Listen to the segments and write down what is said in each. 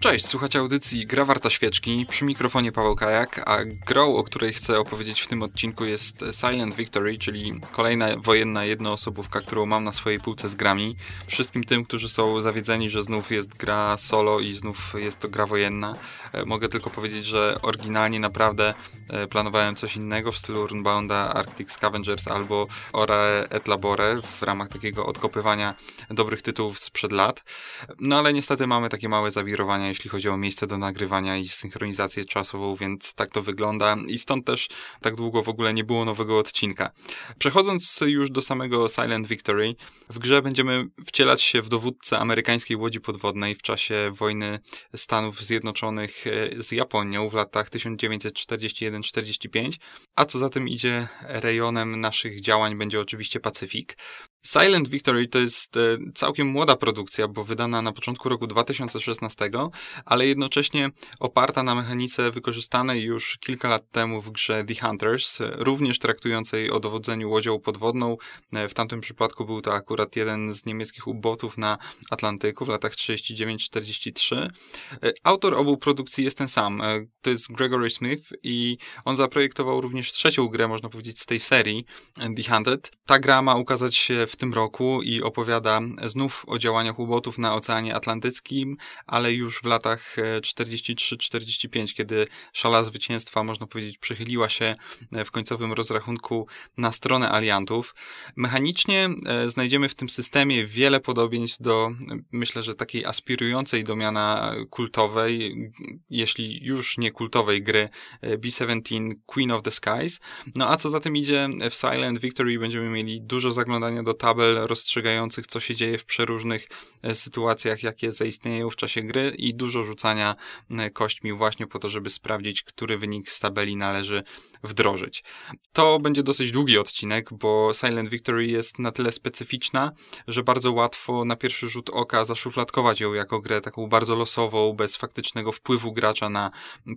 Cześć, słuchacie audycji Gra Warta Świeczki, przy mikrofonie Paweł Kajak, a grą, o której chcę opowiedzieć w tym odcinku jest Silent Victory, czyli kolejna wojenna jednoosobówka, którą mam na swojej półce z grami. Wszystkim tym, którzy są zawiedzeni, że znów jest gra solo i znów jest to gra wojenna, e, mogę tylko powiedzieć, że oryginalnie naprawdę e, planowałem coś innego w stylu Runbounda Arctic Scavengers albo Ore et Labore w ramach takiego odkopywania dobrych tytułów sprzed lat. No ale niestety mamy takie małe zawirowania jeśli chodzi o miejsce do nagrywania i synchronizację czasową, więc tak to wygląda i stąd też tak długo w ogóle nie było nowego odcinka. Przechodząc już do samego Silent Victory, w grze będziemy wcielać się w dowódcę amerykańskiej łodzi podwodnej w czasie wojny Stanów Zjednoczonych e, z Japonią w latach 1941-45, a co za tym idzie rejonem naszych działań będzie oczywiście Pacyfik. Silent Victory to jest e, całkiem młoda produkcja, bo wydana na początku roku 2016, ale jednocześnie oparta na mechanice wykorzystanej już kilka lat temu w grze The Hunters, również traktującej o dowodzeniu łodzią podwodną. E, w tamtym przypadku był to akurat jeden z niemieckich ubotów na Atlantyku w latach 39-43. E, autor obu produkcji jest ten sam, to jest Gregory Smith i on zaprojektował również trzecią grę, można powiedzieć, z tej serii, The Hunted. Ta gra ma ukazać się w tym roku i opowiada znów o działaniach ubotów na Oceanie Atlantyckim, ale już w latach 43-45, kiedy szala zwycięstwa, można powiedzieć, przychyliła się w końcowym rozrachunku na stronę aliantów. Mechanicznie e, znajdziemy w tym systemie wiele podobieństw do, myślę, że takiej aspirującej do miana kultowej, jeśli już nie kultowej gry e, B-17 Queen of the Skies. No a co za tym idzie, w Silent Victory będziemy mieli dużo zaglądania do tabel rozstrzygających, co się dzieje w przeróżnych e, sytuacjach, jakie zaistnieją w czasie gry i dużo rzucania e, kośćmi właśnie po to, żeby sprawdzić, który wynik z tabeli należy wdrożyć. To będzie dosyć długi odcinek, bo Silent Victory jest na tyle specyficzna, że bardzo łatwo na pierwszy rzut oka zaszufladkować ją jako grę taką bardzo losową, bez faktycznego wpływu gracza na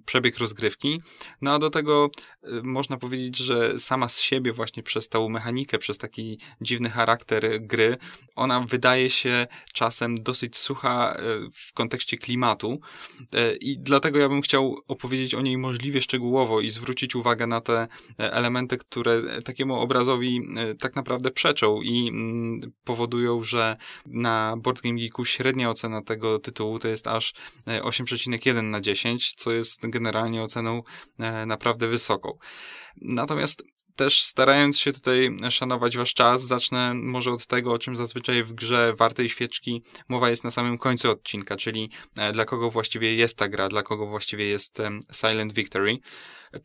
przebieg rozgrywki. No a do tego e, można powiedzieć, że sama z siebie właśnie przez tą mechanikę, przez taki dziwny charakter gry, ona wydaje się czasem dosyć sucha e, w kontekście klimatu e, i dlatego ja bym chciał opowiedzieć o niej możliwie szczegółowo i zwrócić uwagę na te e, elementy, które takiemu obrazowi tak naprawdę przeczą i mm, powodują, że na Board Game Geeku średnia ocena tego tytułu to jest aż 8,1 na 10, co jest generalnie oceną naprawdę wysoką. Natomiast też starając się tutaj szanować wasz czas, zacznę może od tego, o czym zazwyczaj w grze Wartej Świeczki mowa jest na samym końcu odcinka, czyli e, dla kogo właściwie jest ta gra, dla kogo właściwie jest Silent Victory.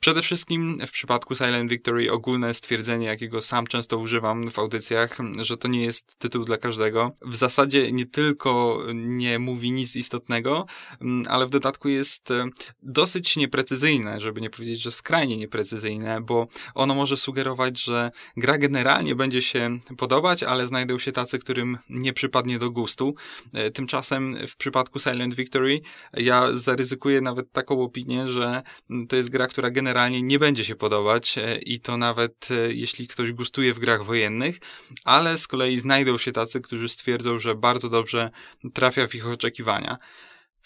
Przede wszystkim w przypadku Silent Victory ogólne stwierdzenie, jakiego sam często używam w audycjach, że to nie jest tytuł dla każdego. W zasadzie nie tylko nie mówi nic istotnego, ale w dodatku jest e, dosyć nieprecyzyjne, żeby nie powiedzieć, że skrajnie nieprecyzyjne, bo ono może sugerować, że gra generalnie będzie się podobać, ale znajdą się tacy, którym nie przypadnie do gustu. E, tymczasem w przypadku Silent Victory ja zaryzykuję nawet taką opinię, że to jest gra, która generalnie nie będzie się podobać e, i to nawet e, jeśli ktoś gustuje w grach wojennych, ale z kolei znajdą się tacy, którzy stwierdzą, że bardzo dobrze trafia w ich oczekiwania.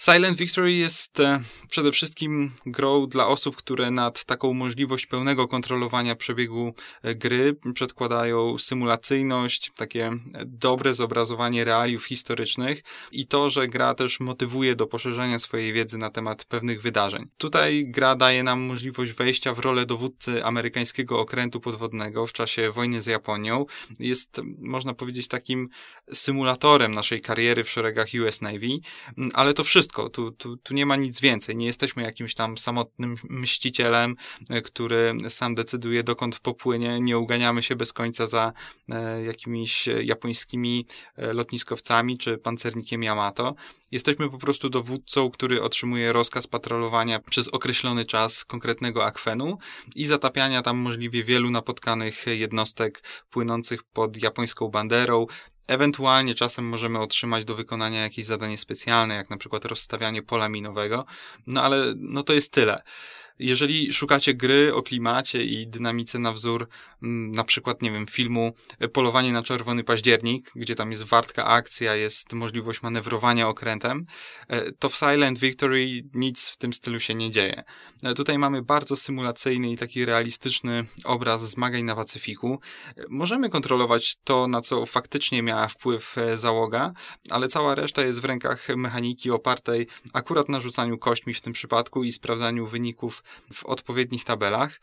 Silent Victory jest e, przede wszystkim grą dla osób, które nad taką możliwość pełnego kontrolowania przebiegu e, gry przedkładają symulacyjność, takie e, dobre zobrazowanie realiów historycznych i to, że gra też motywuje do poszerzania swojej wiedzy na temat pewnych wydarzeń. Tutaj gra daje nam możliwość wejścia w rolę dowódcy amerykańskiego okrętu podwodnego w czasie wojny z Japonią. Jest, można powiedzieć, takim symulatorem naszej kariery w szeregach US Navy, ale to wszystko wszystko. Tu, tu, tu nie ma nic więcej. Nie jesteśmy jakimś tam samotnym mścicielem, e, który sam decyduje, dokąd popłynie. Nie uganiamy się bez końca za e, jakimiś japońskimi e, lotniskowcami czy pancernikiem Yamato. Jesteśmy po prostu dowódcą, który otrzymuje rozkaz patrolowania przez określony czas konkretnego akwenu i zatapiania tam możliwie wielu napotkanych jednostek płynących pod japońską banderą, Ewentualnie czasem możemy otrzymać do wykonania jakieś zadanie specjalne, jak na przykład rozstawianie pola minowego, no ale no to jest tyle. Jeżeli szukacie gry o klimacie i dynamice na wzór mm, na przykład, nie wiem, filmu Polowanie na Czerwony Październik, gdzie tam jest wartka akcja, jest możliwość manewrowania okrętem, e, to w Silent Victory nic w tym stylu się nie dzieje. E, tutaj mamy bardzo symulacyjny i taki realistyczny obraz zmagań na Pacyfiku. E, możemy kontrolować to, na co faktycznie miała wpływ załoga, ale cała reszta jest w rękach mechaniki opartej akurat na rzucaniu kośćmi w tym przypadku i sprawdzaniu wyników w odpowiednich tabelach.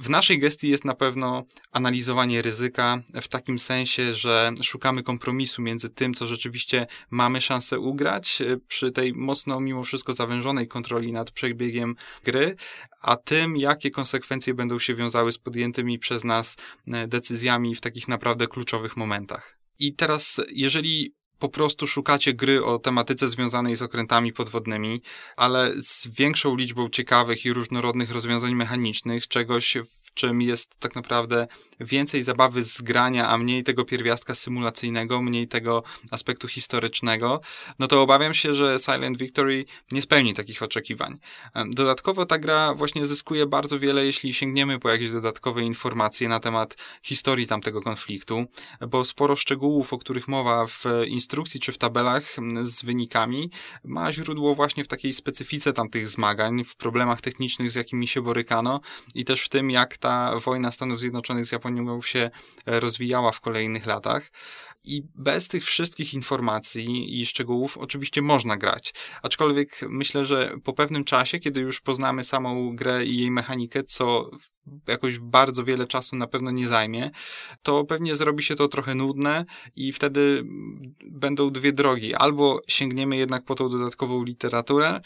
W naszej gestii jest na pewno analizowanie ryzyka w takim sensie, że szukamy kompromisu między tym, co rzeczywiście mamy szansę ugrać e, przy tej mocno mimo wszystko zawężonej kontroli nad przebiegiem gry, a tym, jakie konsekwencje będą się wiązały z podjętymi przez nas e, decyzjami w takich naprawdę kluczowych momentach. I teraz, jeżeli po prostu szukacie gry o tematyce związanej z okrętami podwodnymi, ale z większą liczbą ciekawych i różnorodnych rozwiązań mechanicznych, czegoś w czym jest tak naprawdę więcej zabawy z grania, a mniej tego pierwiastka symulacyjnego, mniej tego aspektu historycznego, no to obawiam się, że Silent Victory nie spełni takich oczekiwań. Dodatkowo ta gra właśnie zyskuje bardzo wiele, jeśli sięgniemy po jakieś dodatkowe informacje na temat historii tamtego konfliktu, bo sporo szczegółów, o których mowa w instrukcji czy w tabelach z wynikami, ma źródło właśnie w takiej specyfice tamtych zmagań, w problemach technicznych, z jakimi się borykano i też w tym, jak ta wojna Stanów Zjednoczonych z Japonią się e, rozwijała w kolejnych latach. I bez tych wszystkich informacji i szczegółów oczywiście można grać. Aczkolwiek myślę, że po pewnym czasie, kiedy już poznamy samą grę i jej mechanikę, co jakoś bardzo wiele czasu na pewno nie zajmie, to pewnie zrobi się to trochę nudne i wtedy będą dwie drogi. Albo sięgniemy jednak po tą dodatkową literaturę,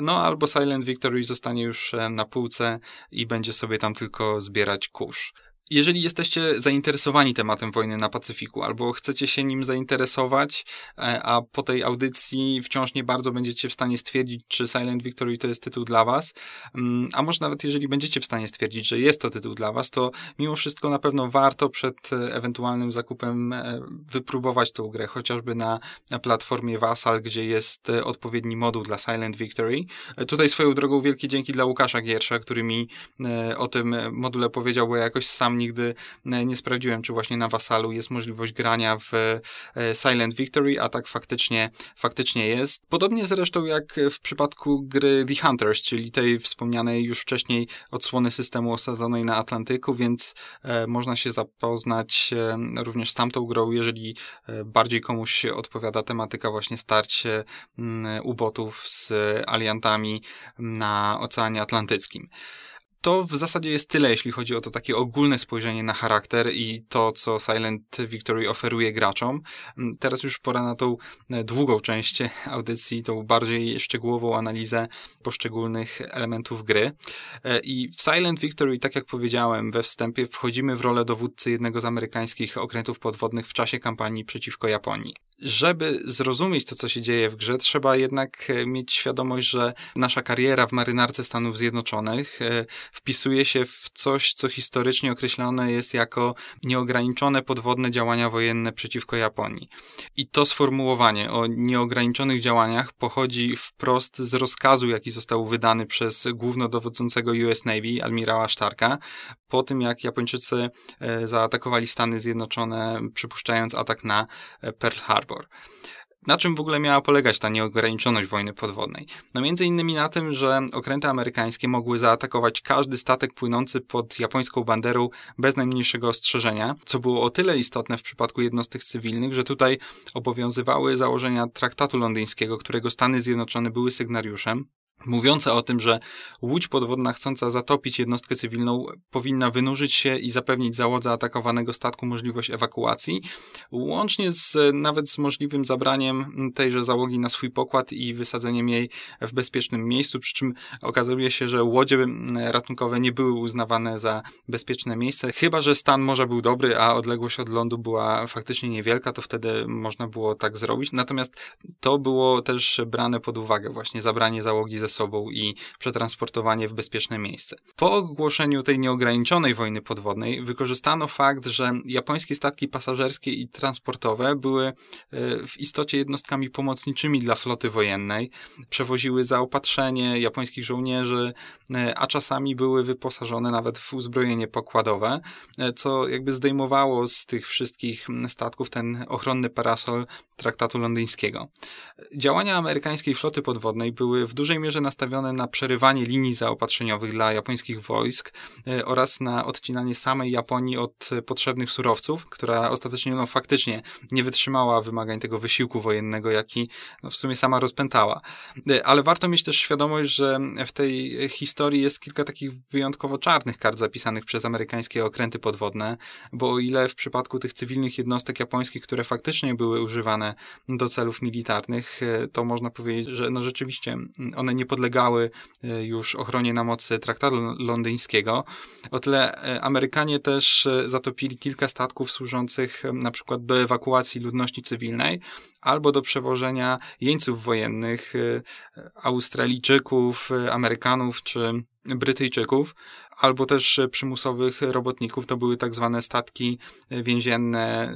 no albo Silent Victory zostanie już e, na półce i będzie sobie tam tylko zbierać kurz. Jeżeli jesteście zainteresowani tematem wojny na Pacyfiku albo chcecie się nim zainteresować, e, a po tej audycji wciąż nie bardzo będziecie w stanie stwierdzić, czy Silent Victory to jest tytuł dla was, mm, a może nawet jeżeli będziecie w stanie stwierdzić, że jest to tytuł dla was, to mimo wszystko na pewno warto przed e, ewentualnym zakupem e, wypróbować tą grę, chociażby na, platformie Vassal, gdzie jest odpowiedni moduł dla Silent Victory. Tutaj swoją drogą wielkie dzięki dla Łukasza Giersza, który mi o tym module powiedział, bo ja jakoś sam nigdy e, nie sprawdziłem, czy właśnie na Vasalu jest możliwość grania w e, Silent Victory, a tak faktycznie, faktycznie jest. Podobnie zresztą jak w przypadku gry The Hunters, czyli tej wspomnianej już wcześniej odsłony systemu osadzonej na Atlantyku, więc e, można się zapoznać również z tamtą grą, jeżeli bardziej komuś odpowiada tematyka właśnie starć ubotów z aliantami na Oceanie Atlantyckim to w zasadzie jest tyle, jeśli chodzi o to takie ogólne spojrzenie na charakter i to, co Silent Victory oferuje graczom. Mm, teraz już pora na tą e, długą część audycji, tą bardziej szczegółową analizę poszczególnych elementów gry. E, I w Silent Victory, tak jak powiedziałem we wstępie, wchodzimy w rolę dowódcy jednego z amerykańskich okrętów podwodnych w czasie kampanii przeciwko Japonii żeby zrozumieć to, co się dzieje w grze, trzeba jednak e, mieć świadomość, że nasza kariera w marynarce Stanów Zjednoczonych wpisuje się w coś, co historycznie określone jest jako nieograniczone podwodne działania wojenne przeciwko Japonii. I to sformułowanie o nieograniczonych działaniach pochodzi wprost z rozkazu, jaki został wydany przez głównodowodzącego US Navy, admirała Starka, po tym jak Japończycy e, zaatakowali Stany Zjednoczone, przypuszczając atak na Pearl Harbor. Na czym w ogóle miała polegać ta nieograniczoność wojny podwodnej? No między innymi na tym, że okręty amerykańskie mogły zaatakować każdy statek płynący pod japońską banderą bez najmniejszego ostrzeżenia, co było o tyle istotne w przypadku jednostek cywilnych, że tutaj obowiązywały założenia traktatu londyńskiego, którego Stany Zjednoczone były sygnariuszem, mówiące o tym, że łódź podwodna chcąca zatopić jednostkę cywilną powinna wynurzyć się i zapewnić załodze atakowanego statku możliwość ewakuacji, łącznie z nawet z możliwym zabraniem tejże załogi na swój pokład i wysadzeniem jej w bezpiecznym miejscu, przy czym okazuje się, że łodzie ratunkowe nie były uznawane za bezpieczne miejsce, chyba że stan morza był dobry, a odległość od lądu była faktycznie niewielka, to wtedy można było tak zrobić. Natomiast to było też brane pod uwagę, właśnie zabranie załogi ze ze sobą i przetransportowanie w bezpieczne miejsce. Po ogłoszeniu tej nieograniczonej wojny podwodnej wykorzystano fakt, że japońskie statki pasażerskie i transportowe były e, w istocie jednostkami pomocniczymi dla floty wojennej, przewoziły zaopatrzenie japońskich żołnierzy, e, a czasami były wyposażone nawet w uzbrojenie pokładowe, e, co jakby zdejmowało z tych wszystkich statków ten ochronny parasol traktatu londyńskiego. Działania amerykańskiej floty podwodnej były w dużej mierze nastawione na przerywanie linii zaopatrzeniowych dla japońskich wojsk e, oraz na odcinanie samej Japonii od potrzebnych surowców, która ostatecznie no, faktycznie nie wytrzymała wymagań tego wysiłku wojennego, jaki no, w sumie sama rozpętała. E, ale warto mieć też świadomość, że w tej historii jest kilka takich wyjątkowo czarnych kart zapisanych przez amerykańskie okręty podwodne, bo o ile w przypadku tych cywilnych jednostek japońskich, które faktycznie były używane do celów militarnych, e, to można powiedzieć, że no rzeczywiście one nie podlegały e, już ochronie na mocy traktatu londyńskiego. O tyle e, Amerykanie też zatopili kilka statków służących na przykład do ewakuacji ludności cywilnej albo do przewożenia jeńców wojennych, Australijczyków, Amerykanów czy Brytyjczyków, albo też przymusowych robotników. To były tak zwane statki więzienne,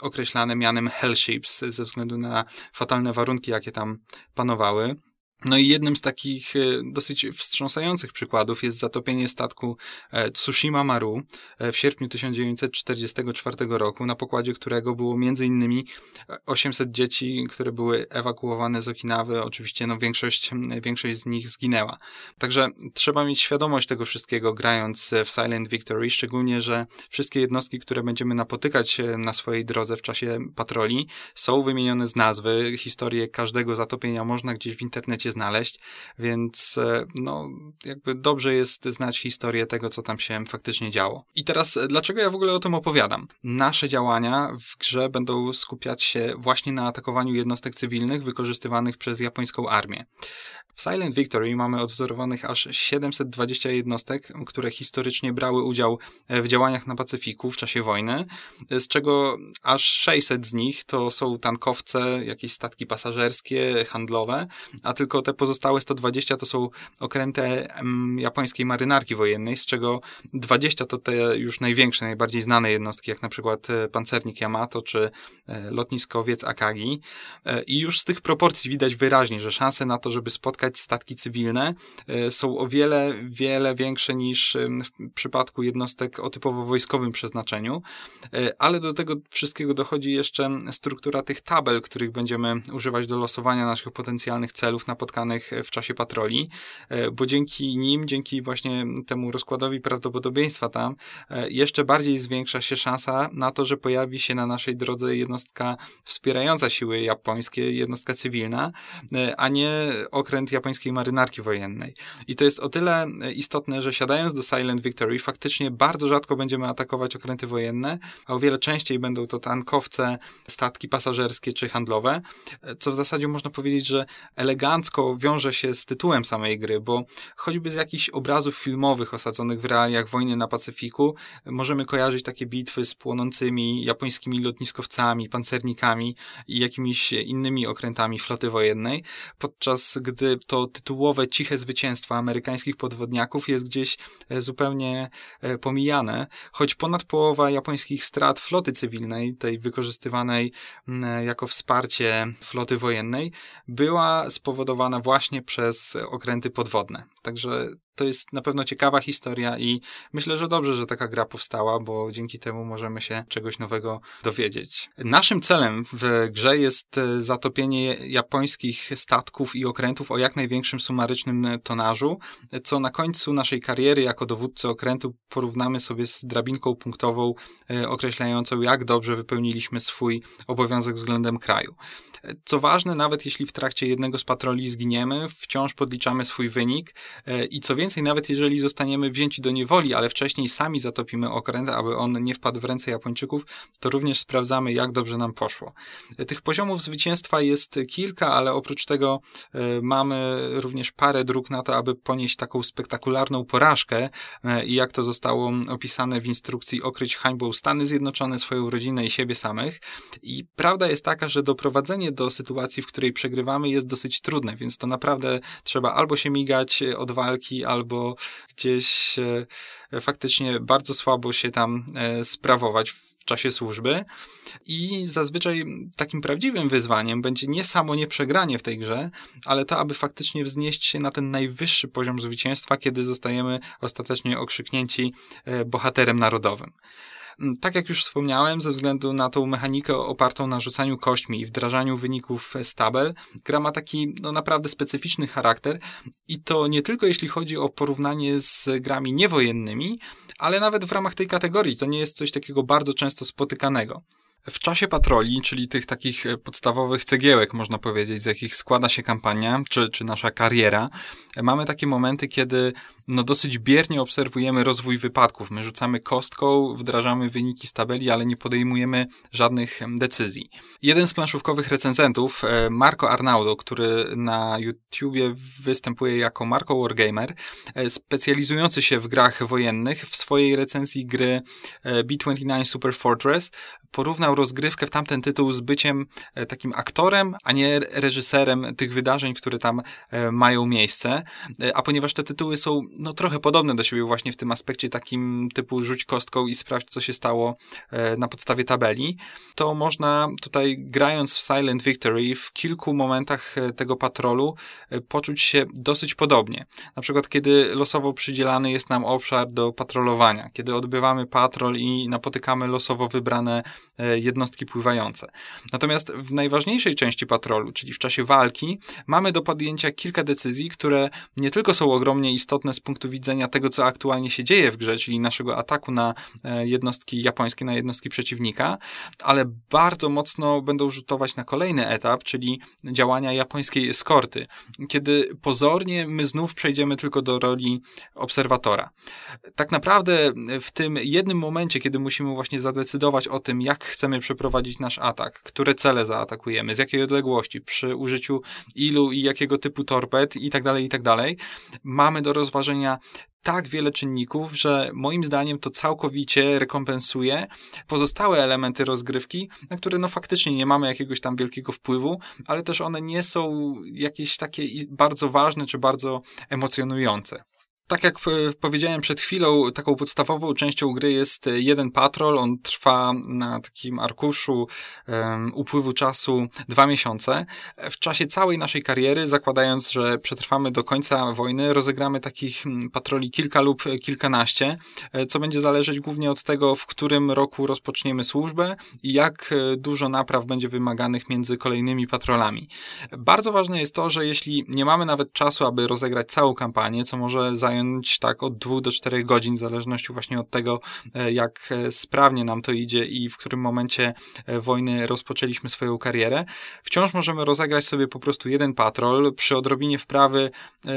określane mianem hell ships, ze względu na fatalne warunki, jakie tam panowały. No i jednym z takich e, dosyć wstrząsających przykładów jest zatopienie statku e, Tsushima Maru e, w sierpniu 1944 roku, na pokładzie którego było innymi 800 dzieci, które były ewakuowane z Okinawy. Oczywiście no większość, większość z nich zginęła. Także trzeba mieć świadomość tego wszystkiego grając w Silent Victory, szczególnie, że wszystkie jednostki, które będziemy napotykać na swojej drodze w czasie patroli są wymienione z nazwy. Historię każdego zatopienia można gdzieś w internecie znaleźć, więc e, no, jakby dobrze jest znać historię tego, co tam się faktycznie działo. I teraz, e, dlaczego ja w ogóle o tym opowiadam? Nasze działania w grze będą skupiać się właśnie na atakowaniu jednostek cywilnych wykorzystywanych przez japońską armię. W Silent Victory mamy odwzorowanych aż 720 jednostek, które historycznie brały udział w działaniach na Pacyfiku w czasie wojny, z czego aż 600 z nich to są tankowce, jakieś statki pasażerskie, handlowe, a tylko te pozostałe 120 to są okręty mm, japońskiej marynarki wojennej, z czego 20 to te już największe, najbardziej znane jednostki, jak na przykład e, pancernik Yamato czy e, lotniskowiec Akagi. E, I już z tych proporcji widać wyraźnie, że szanse na to, żeby spotkać statki cywilne są o wiele, wiele większe niż w przypadku jednostek o typowo wojskowym przeznaczeniu. Ale do tego wszystkiego dochodzi jeszcze struktura tych tabel, których będziemy używać do losowania naszych potencjalnych celów na napotkanych w czasie patroli, e, bo dzięki nim, dzięki właśnie temu rozkładowi prawdopodobieństwa tam, e, jeszcze bardziej zwiększa się szansa na to, że pojawi się na naszej drodze jednostka wspierająca siły japońskie, jednostka cywilna, e, a nie okręt japońskiej marynarki wojennej. I to jest o tyle istotne, że siadając do Silent Victory, faktycznie bardzo rzadko będziemy atakować okręty wojenne, a o wiele częściej będą to tankowce, statki pasażerskie czy handlowe, co w zasadzie można powiedzieć, że elegancko wiąże się z tytułem samej gry, bo choćby z jakichś obrazów filmowych osadzonych w realiach wojny na Pacyfiku możemy kojarzyć takie bitwy z płonącymi japońskimi lotniskowcami, pancernikami i jakimiś innymi okrętami floty wojennej, podczas gdy to tytułowe ciche zwycięstwo amerykańskich podwodniaków jest gdzieś e, zupełnie e, pomijane, choć ponad połowa japońskich strat floty cywilnej, tej wykorzystywanej jako wsparcie floty wojennej, była spowodowana właśnie przez okręty podwodne. Także to jest na pewno ciekawa historia i myślę, że dobrze, że taka gra powstała, bo dzięki temu możemy się czegoś nowego dowiedzieć. Naszym celem w grze jest e, zatopienie japońskich statków i okrętów o jak największym sumarycznym tonażu, co na końcu naszej kariery jako dowódcy okrętu porównamy sobie z drabinką punktową e, określającą, jak dobrze wypełniliśmy swój obowiązek względem kraju. Co ważne, nawet jeśli w trakcie jednego z patroli zginiemy, wciąż podliczamy swój wynik e, i co więcej, więcej, nawet jeżeli zostaniemy wzięci do niewoli, ale wcześniej sami zatopimy okręt, aby on nie wpadł w ręce Japończyków, to również sprawdzamy, jak dobrze nam poszło. Tych poziomów zwycięstwa jest kilka, ale oprócz tego e, mamy również parę dróg na to, aby ponieść taką spektakularną porażkę e, i jak to zostało opisane w instrukcji okryć hańbą Stany Zjednoczone, swoją rodzinę i siebie samych. I prawda jest taka, że doprowadzenie do sytuacji, w której przegrywamy jest dosyć trudne, więc to naprawdę trzeba albo się migać od walki, albo gdzieś e, faktycznie bardzo słabo się tam sprawować w czasie służby. I zazwyczaj takim prawdziwym wyzwaniem będzie nie samo nieprzegranie w tej grze, ale to, aby faktycznie wznieść się na ten najwyższy poziom zwycięstwa, kiedy zostajemy ostatecznie okrzyknięci e, bohaterem narodowym. Mm, tak jak już wspomniałem, ze względu na tą mechanikę opartą na rzucaniu kośćmi i wdrażaniu wyników z tabel, gra ma taki no, naprawdę specyficzny charakter i to nie tylko jeśli chodzi o porównanie z grami niewojennymi, ale nawet w ramach tej kategorii. To nie jest coś takiego bardzo często spotykanego. W czasie patroli, czyli tych takich e, podstawowych cegiełek, można powiedzieć, z jakich składa się kampania, czy, czy nasza kariera, e, mamy takie momenty, kiedy no dosyć biernie obserwujemy rozwój wypadków. My rzucamy kostką, wdrażamy wyniki z tabeli, ale nie podejmujemy żadnych decyzji. Jeden z planszówkowych recenzentów, e, Marco Arnaudo, który na YouTubie występuje jako Marco Wargamer, specjalizujący się w grach wojennych, w swojej recenzji gry B29 Super Fortress porównał rozgrywkę w tamten tytuł z byciem e, takim aktorem, a nie reżyserem tych wydarzeń, które tam e, mają miejsce. E, a ponieważ te tytuły są no, trochę podobne do siebie właśnie w tym aspekcie takim typu rzuć kostką i sprawdź, co się stało na podstawie tabeli, to można tutaj grając w Silent Victory w kilku momentach tego patrolu poczuć się dosyć podobnie. Na przykład, kiedy losowo przydzielany jest nam obszar do patrolowania, kiedy odbywamy patrol i napotykamy losowo wybrane E, jednostki pływające. Natomiast w najważniejszej części patrolu, czyli w czasie walki, mamy do podjęcia kilka decyzji, które nie tylko są ogromnie istotne z punktu widzenia tego, co aktualnie się dzieje w grze, czyli naszego ataku na e, jednostki japońskie, na jednostki przeciwnika, ale bardzo mocno będą rzutować na kolejny etap, czyli działania japońskiej eskorty, kiedy pozornie my znów przejdziemy tylko do roli obserwatora. Tak naprawdę w tym jednym momencie, kiedy musimy właśnie zadecydować o tym, jak chcemy przeprowadzić nasz atak, które cele zaatakujemy, z jakiej odległości, przy użyciu ilu i jakiego typu torped i tak dalej, i tak dalej. Mamy do rozważenia tak wiele czynników, że moim zdaniem to całkowicie rekompensuje pozostałe elementy rozgrywki, na które no faktycznie nie mamy jakiegoś tam wielkiego wpływu, ale też one nie są jakieś takie bardzo ważne czy bardzo emocjonujące. Tak jak powiedziałem przed chwilą, taką podstawową częścią gry jest jeden patrol. On trwa na takim arkuszu um, upływu czasu dwa miesiące. W czasie całej naszej kariery, zakładając, że przetrwamy do końca wojny, rozegramy takich mm, patroli kilka lub kilkanaście, e, co będzie zależeć głównie od tego, w którym roku rozpoczniemy służbę i jak e, dużo napraw będzie wymaganych między kolejnymi patrolami. Bardzo ważne jest to, że jeśli nie mamy nawet czasu, aby rozegrać całą kampanię, co może zająć zająć tak od dwóch do czterech godzin, w zależności właśnie od tego, e, jak e, sprawnie nam to idzie i w którym momencie e, wojny rozpoczęliśmy swoją karierę. Wciąż możemy rozegrać sobie po prostu jeden patrol. Przy odrobinie wprawy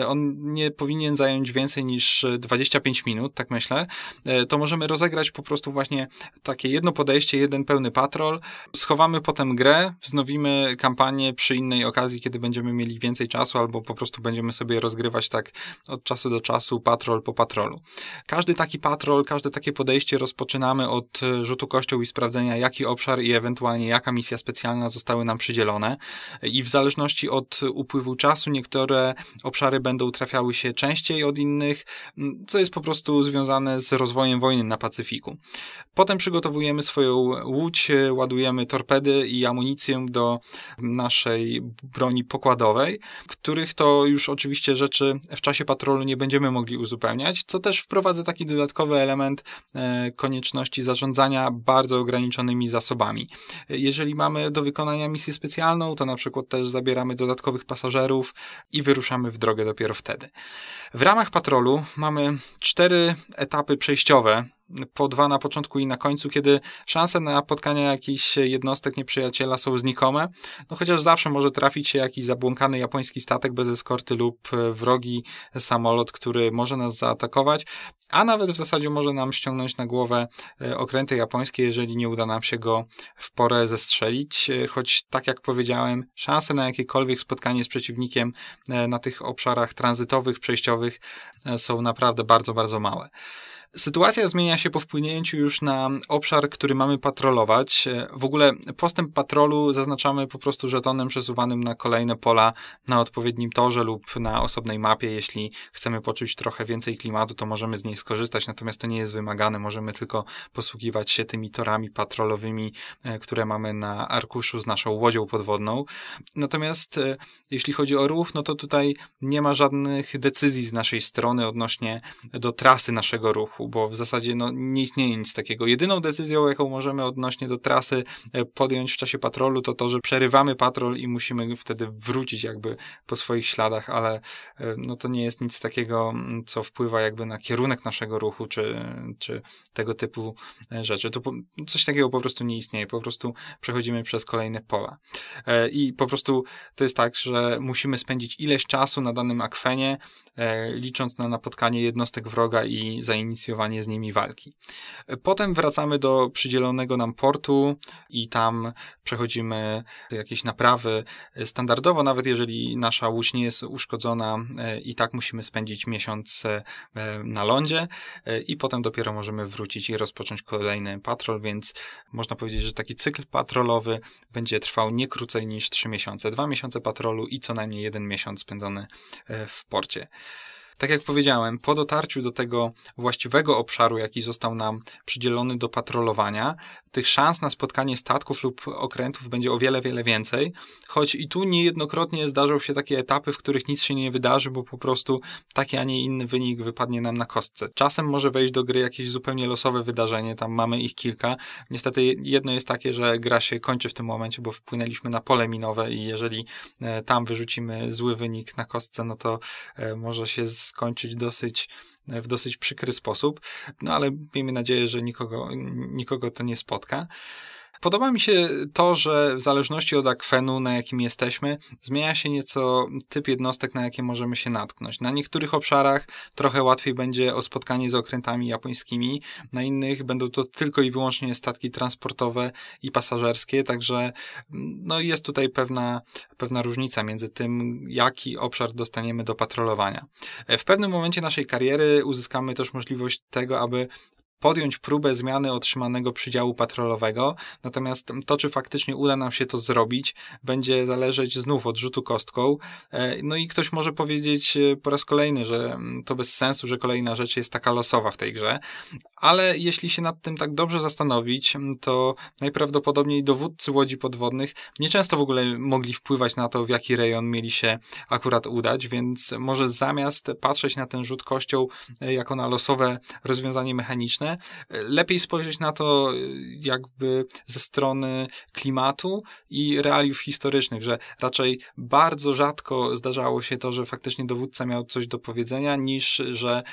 on nie powinien zająć więcej niż 25 minut, tak myślę. To możemy rozegrać po prostu właśnie takie jedno podejście, jeden pełny patrol. Schowamy potem grę, wznowimy kampanię przy innej okazji, kiedy będziemy mieli więcej czasu, albo po prostu będziemy sobie rozgrywać tak od czasu do czasu czasu patrol po patrolu. Każdy taki patrol, każde takie podejście rozpoczynamy od e, rzutu kością i sprawdzenia, jaki obszar i ewentualnie jaka misja specjalna zostały nam przydzielone. I w zależności od upływu czasu niektóre obszary będą trafiały się częściej od innych, co jest po prostu związane z rozwojem wojny na Pacyfiku. Potem przygotowujemy swoją łódź, ładujemy torpedy i amunicję do naszej broni pokładowej, których to już oczywiście rzeczy w czasie patrolu nie będziemy mogli uzupełniać, co też wprowadza taki dodatkowy element e, konieczności zarządzania bardzo ograniczonymi zasobami. Jeżeli mamy do wykonania misję specjalną, to na przykład też zabieramy dodatkowych pasażerów i wyruszamy w drogę dopiero wtedy. W ramach patrolu mamy cztery etapy przejściowe, po dwa na początku i na końcu, kiedy szanse na spotkanie jakichś jednostek nieprzyjaciela są znikome, no chociaż zawsze może trafić się jakiś zabłąkany japoński statek bez eskorty lub wrogi samolot, który może nas zaatakować, a nawet w zasadzie może nam ściągnąć na głowę e, okręty japońskie, jeżeli nie uda nam się go w porę zestrzelić, e, choć tak jak powiedziałem, szanse na jakiekolwiek spotkanie z przeciwnikiem e, na tych obszarach tranzytowych, przejściowych są naprawdę bardzo, bardzo małe. Sytuacja zmienia się po wpłynięciu już na obszar, który mamy patrolować. W ogóle postęp patrolu zaznaczamy po prostu żetonem przesuwanym na kolejne pola na odpowiednim torze lub na osobnej mapie. Jeśli chcemy poczuć trochę więcej klimatu, to możemy z niej skorzystać, natomiast to nie jest wymagane. Możemy tylko posługiwać się tymi torami patrolowymi, e, które mamy na arkuszu z naszą łodzią podwodną. Natomiast e, jeśli chodzi o ruch, no to tutaj nie ma żadnych decyzji z naszej strony odnośnie do trasy naszego ruchu bo w zasadzie no, nie istnieje nic takiego. Jedyną decyzją, jaką możemy odnośnie do trasy e, podjąć w czasie patrolu, to to, że przerywamy patrol i musimy wtedy wrócić jakby po swoich śladach, ale e, no to nie jest nic takiego, co wpływa jakby na kierunek naszego ruchu, czy, czy tego typu e, rzeczy. To coś takiego po prostu nie istnieje. Po prostu przechodzimy przez kolejne pola. I po prostu to jest tak, że musimy spędzić ileś czasu na danym akwenie, licząc na napotkanie jednostek wroga i zainicjowanie inicjowanie z nimi walki. Potem wracamy do przydzielonego nam portu i tam przechodzimy jakieś naprawy. Standardowo, nawet jeżeli nasza łódź nie jest uszkodzona, e, i tak musimy spędzić miesiąc e, na lądzie e, i potem dopiero możemy wrócić i rozpocząć kolejny patrol, więc można powiedzieć, że taki cykl patrolowy będzie trwał nie krócej niż 3 miesiące. Dwa miesiące patrolu i co najmniej jeden miesiąc spędzony w porcie. Tak jak powiedziałem, po dotarciu do tego właściwego obszaru, jaki został nam przydzielony do patrolowania, tych szans na spotkanie statków lub okrętów będzie o wiele, wiele więcej, choć i tu niejednokrotnie zdarzą się takie etapy, w których nic się nie wydarzy, bo po prostu taki, a nie inny wynik wypadnie nam na kostce. Czasem może wejść do gry jakieś zupełnie losowe wydarzenie, tam mamy ich kilka. Niestety jedno jest takie, że gra się kończy w tym momencie, bo wpłynęliśmy na pole minowe i jeżeli e, tam wyrzucimy zły wynik na kostce, no to e, może się skończyć dosyć w dosyć przykry sposób, no ale miejmy nadzieję, że nikogo, nikogo to nie spotka. Podoba mi się to, że w zależności od akwenu, na jakim jesteśmy, zmienia się nieco typ jednostek, na jakie możemy się natknąć. Na niektórych obszarach trochę łatwiej będzie o spotkanie z okrętami japońskimi, na innych będą to tylko i wyłącznie statki transportowe i pasażerskie, także no, jest tutaj pewna, pewna różnica między tym, jaki obszar dostaniemy do patrolowania. W pewnym momencie naszej kariery uzyskamy też możliwość tego, aby podjąć próbę zmiany otrzymanego przydziału patrolowego, natomiast to, czy faktycznie uda nam się to zrobić, będzie zależeć znów od rzutu kostką. E, no i ktoś może powiedzieć e, po raz kolejny, że mm, to bez sensu, że kolejna rzecz jest taka losowa w tej grze, ale jeśli się nad tym tak dobrze zastanowić, mm, to najprawdopodobniej dowódcy łodzi podwodnych nieczęsto w ogóle mogli wpływać na to, w jaki rejon mieli się akurat udać, więc może zamiast patrzeć na ten rzut kością e, jako na losowe rozwiązanie mechaniczne, lepiej spojrzeć na to jakby ze strony klimatu i realiów historycznych, że raczej bardzo rzadko zdarzało się to, że faktycznie dowódca miał coś do powiedzenia, niż że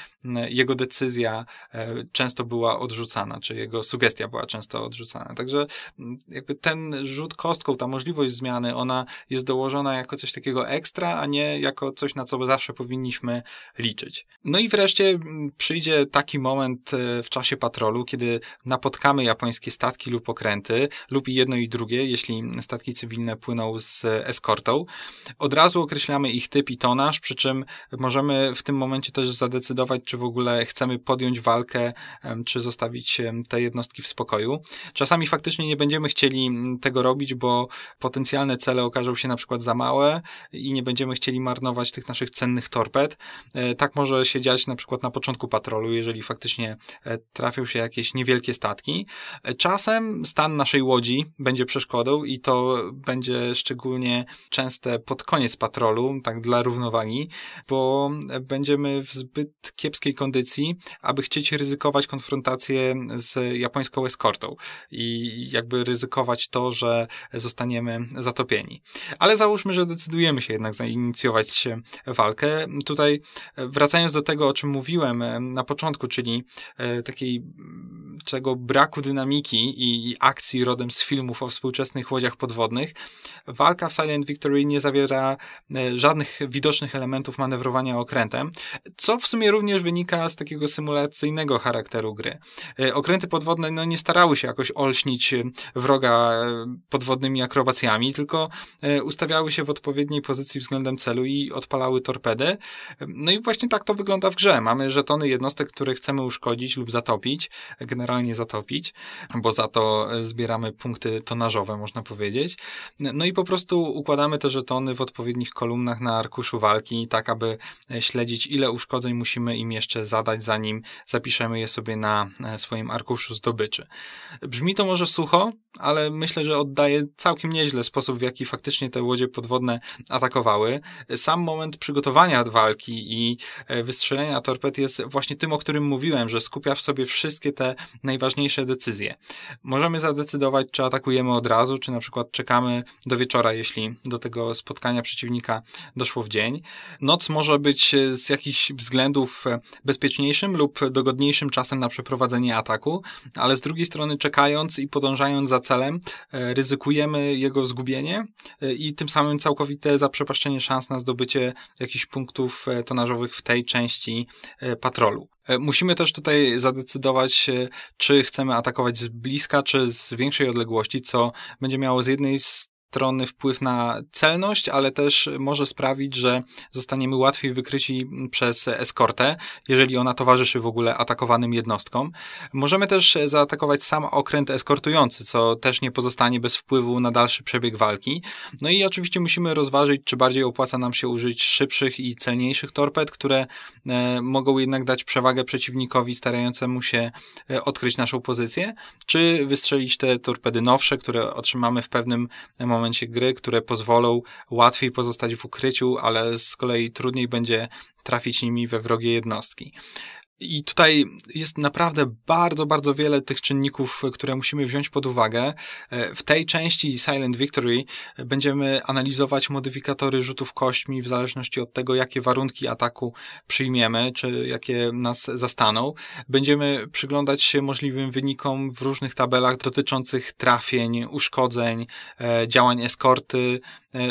jego decyzja e, często była odrzucana, czy jego sugestia była często odrzucana. Także jakby ten rzut kostką, ta możliwość zmiany, ona jest dołożona jako coś takiego ekstra, a nie jako coś, na co zawsze powinniśmy liczyć. No i wreszcie przyjdzie taki moment e, w czasie czasie patrolu, kiedy napotkamy japońskie statki lub okręty, lub i jedno i drugie, jeśli statki cywilne płyną z eskortą, od razu określamy ich typ i tonaż, przy czym możemy w tym momencie też zadecydować, czy w ogóle chcemy podjąć walkę, czy zostawić te jednostki w spokoju. Czasami faktycznie nie będziemy chcieli tego robić, bo potencjalne cele okażą się na przykład za małe i nie będziemy chcieli marnować tych naszych cennych torped. E, tak może się dziać na przykład na początku patrolu, jeżeli faktycznie e, trafią się jakieś niewielkie statki. Czasem stan naszej łodzi będzie przeszkodą i to będzie szczególnie częste pod koniec patrolu, tak dla równowagi, bo będziemy w zbyt kiepskiej kondycji, aby chcieć ryzykować konfrontację z japońską eskortą i jakby ryzykować to, że zostaniemy zatopieni. Ale załóżmy, że decydujemy się jednak zainicjować walkę. Tutaj wracając do tego, o czym mówiłem na początku, czyli e, takie takiej czego braku dynamiki i, akcji rodem z filmów o współczesnych łodziach podwodnych, walka w Silent Victory nie zawiera e, żadnych widocznych elementów manewrowania okrętem, co w sumie również wynika z takiego symulacyjnego charakteru gry. E, okręty podwodne no, nie starały się jakoś olśnić e, wroga podwodnymi akrobacjami, tylko ustawiały się w odpowiedniej pozycji względem celu i odpalały torpedy. No i właśnie tak to wygląda w grze. Mamy żetony jednostek, które chcemy uszkodzić lub zatopić, generalnie zatopić, bo za to zbieramy punkty tonażowe, można powiedzieć. No i po prostu układamy te żetony w odpowiednich kolumnach na arkuszu walki, tak aby śledzić, ile uszkodzeń musimy im jeszcze zadać, zanim zapiszemy je sobie na swoim arkuszu zdobyczy. Brzmi to może sucho, ale myślę, że oddaje całkiem nieźle sposób, w jaki faktycznie te łodzie podwodne atakowały. Sam moment przygotowania walki i wystrzelenia torped jest właśnie tym, o którym mówiłem, że skupia w sobie wszystkie te najważniejsze decyzje. Możemy zadecydować, czy atakujemy od razu, czy na przykład czekamy do wieczora, jeśli do tego spotkania przeciwnika doszło w dzień. Noc może być z jakichś względów bezpieczniejszym lub dogodniejszym czasem na przeprowadzenie ataku, ale z drugiej strony czekając i podążając za celem, e, ryzykujemy jego zgubienie e, i tym samym całkowite zaprzepaszczenie szans na zdobycie jakichś punktów e, tonażowych w tej części patrolu. E, musimy też tutaj zadecydować, e, czy chcemy atakować z bliska, czy z większej odległości, co będzie miało z jednej strony wpływ na celność, ale też może sprawić, że zostaniemy łatwiej wykryci przez eskortę, jeżeli ona towarzyszy w ogóle atakowanym jednostkom. Możemy też zaatakować sam okręt eskortujący, co też nie pozostanie bez wpływu na dalszy przebieg walki. No i oczywiście musimy rozważyć, czy bardziej opłaca nam się użyć szybszych i celniejszych torped, które e, mogą jednak dać przewagę przeciwnikowi starającemu się e, odkryć naszą pozycję, czy wystrzelić te torpedy nowsze, które otrzymamy w pewnym momencie momencie gry, które pozwolą łatwiej pozostać w ukryciu, ale z kolei trudniej będzie trafić nimi we wrogie jednostki. I tutaj jest naprawdę bardzo, bardzo wiele tych czynników, które musimy wziąć pod uwagę. E, w tej części Silent Victory będziemy analizować modyfikatory rzutów kośćmi w zależności od tego, jakie warunki ataku przyjmiemy, czy jakie nas zastaną. Będziemy przyglądać się możliwym wynikom w różnych tabelach dotyczących trafień, uszkodzeń, e, działań eskorty,